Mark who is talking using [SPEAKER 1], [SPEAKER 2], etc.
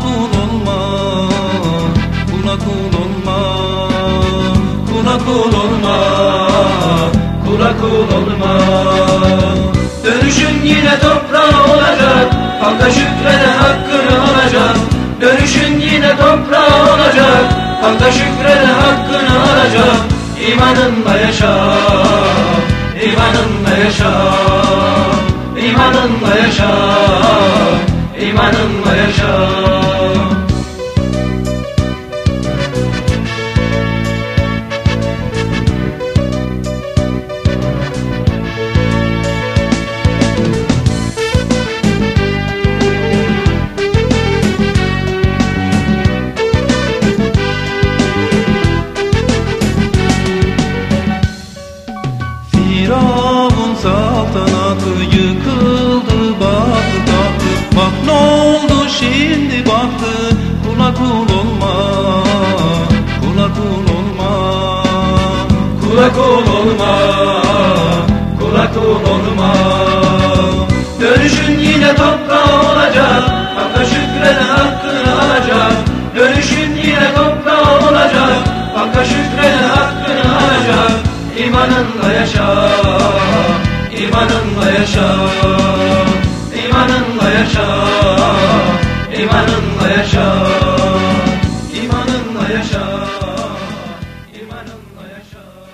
[SPEAKER 1] kul olma Kula kul olma Kula kul olma Kula kul olma. Dönüşün yine toprağa olacak Halka şükreden hakkını alacak. Dönüşün yine toprağa olacak Halka şükreden hakkını alacak. İmanınla yaşa İmanınla yaşa İmanınla yaşa İmanınla yaşa. Firavun saltanatı kul olma Kula kul olma Kula kul olma Kula kul olma. Dönüşün yine toprağa olacak Hakka şükreden hakkını alacak. Dönüşün yine toprağa olacak Hakka şükreden hakkını alacak. İmanınla yaşa İmanınla yaşa İmanınla yaşa İmanınla yaşa yaşa.